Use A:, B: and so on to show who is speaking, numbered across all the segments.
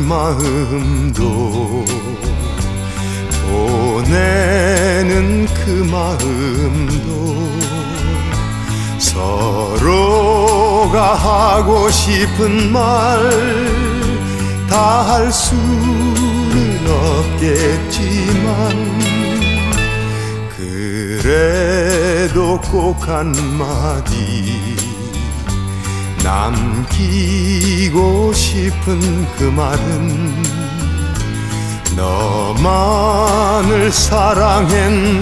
A: 마음도 보내는 그 마음도 서로가 하고 싶은 말 다 할 수는 없겠지만 그래도 꼭 한마디 남기고 싶은 그 말은 너만을 사랑했노라.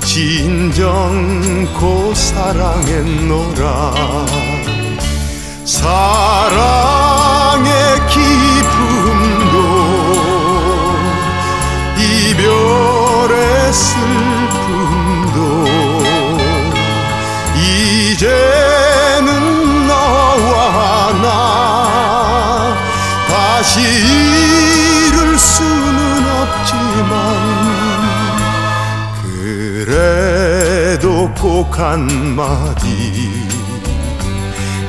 A: 진정코 사랑했노라. 사 이제는 너와 나 다시 이룰 수는 없지만 그래도 꼭 한마디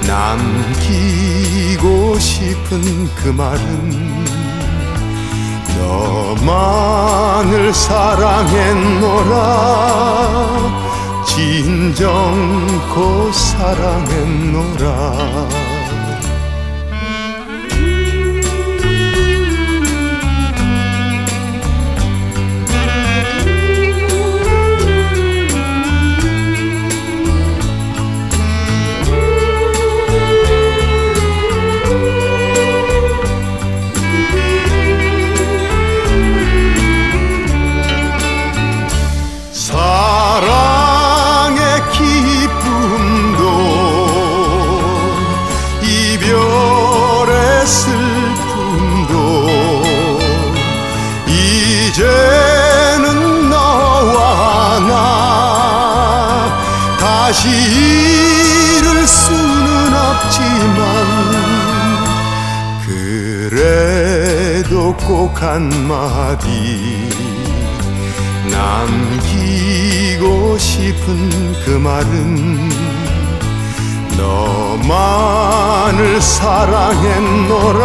A: 남기고 싶은 그 말은 너만을 사랑했노라 진정코 사랑했노라 이제는 너와 나 다시 이룰 수는 없지만 그래도 꼭 한마디 남기고 싶은 그 말은 너만을 사랑했노라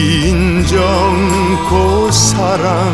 A: 진정코 사랑했노라